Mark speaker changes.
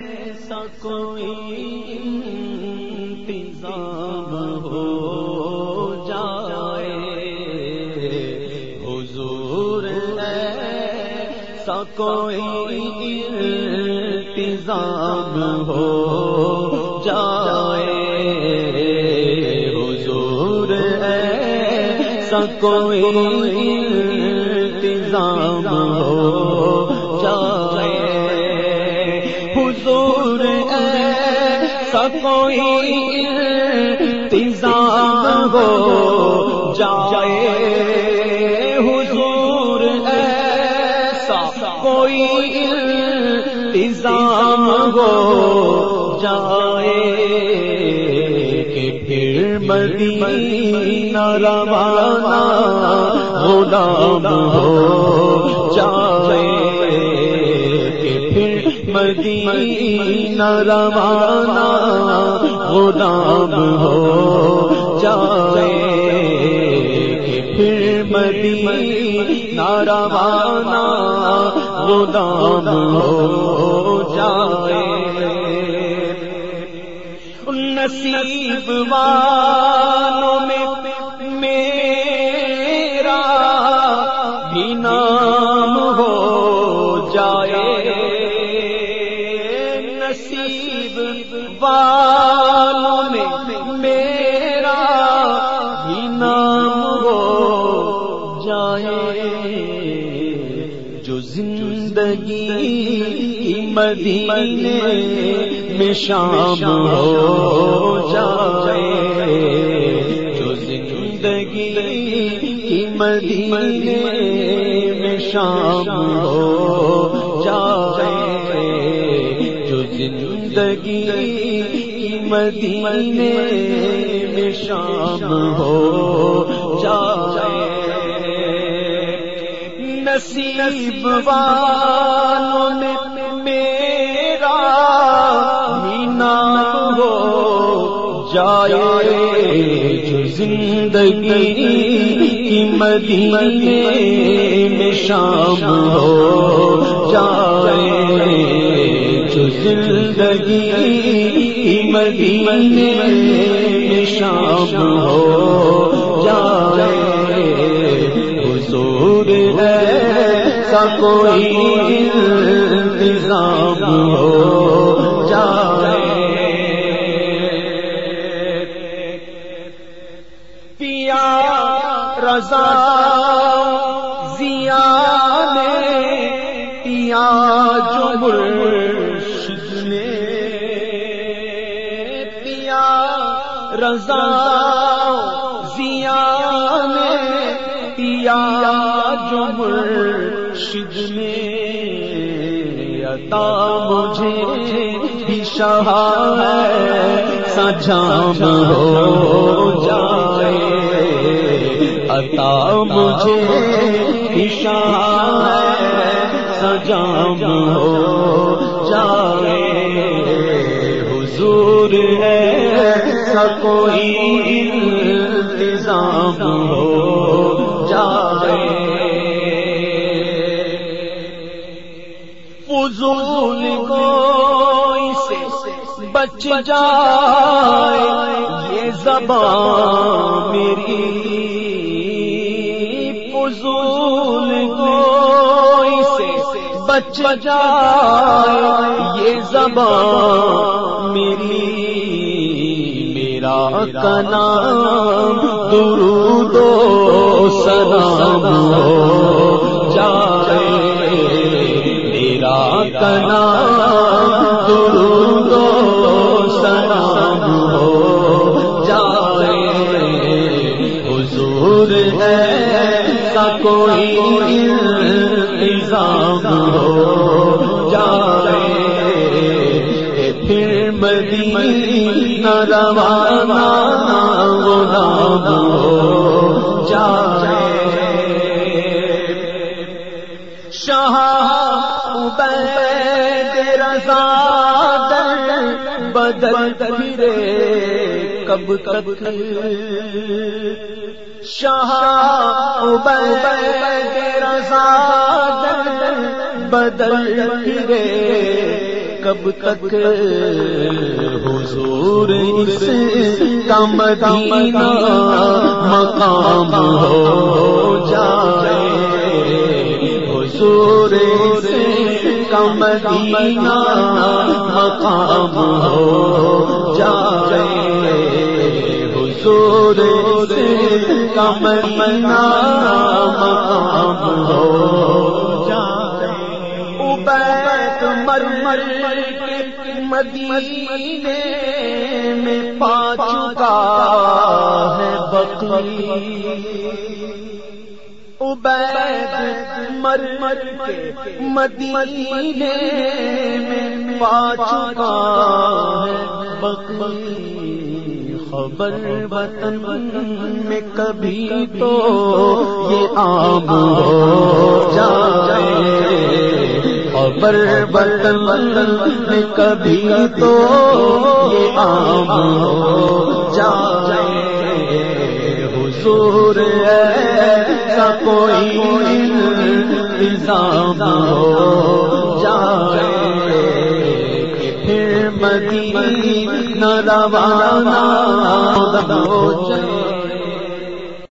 Speaker 1: ایسا کوئی انتظام ہو جائے، حضور، ایسا کوئی انتظام ہو جائے، حضور، ایسا کوئی انتظام ہو حضور ایسا کوئی ہو جائے۔ حضور ایسا کوئی انتظام ہو جائے۔ کہ پھر مدینہ روانہ غلام ہو جائے۔ مدینہ روانہ، غلام ہو جائے پھر مدینہ روانہ، غلام ہو جائے۔ نصیب والوں میں میرا بھی مدینے میں شام ہو جائے جو زندگی کی مدینے میں شام ہو جائے جو زندگی کی مدینے میں شام ہو جائے۔ نصیب والوں میں جائے جو زندگی کی مدینے میں شام ہو جائے، جو زندگی کی مدینے میں شام ہو جائے، حضور ایسا کوئی رضا زیا نے پیا جو مرشد نے پیا رضا زیا نے پیا جو مرشد نے عطا مجھے بھی شاہ سجام ہو جائے عطا مجھے بھی شاہ سجام ہو جائے۔ حضور ہے کوئی انتظام ہو جائے۔ فضول کو سے بچ جائے۔ یہ زبان میری فضول کو سے بچ جائے، یہ زبان میری، میرا کا نام درود و سلام ہو جائے، میرا کا کوئی انتظام ہو جائے پھر مدینہ روانہ غلام ہو جائے۔ شاہ عبید رضا در بدل پھرے کب تک شاہ رضا بدل پھرے کب تک حضور اس کا مدینہ مقام ہو جائے؟ حضور اس کا مدینہ مقام ہو جائے؟ حضور اس کا مدینہ مقام ہو جائے عبید مدینے میں پا چکا ہے بقی عبید مر مر کے مدینے میں پا چکا ہے بقی خبر وطن میں کبھی تو یہ عام ہو جائے۔ خبر وطن میں کبھی تو یہ عام ہو جائے۔ حضور ایسا کوئی انتظام ہو۔ مدینہ روانہ ہو چلے۔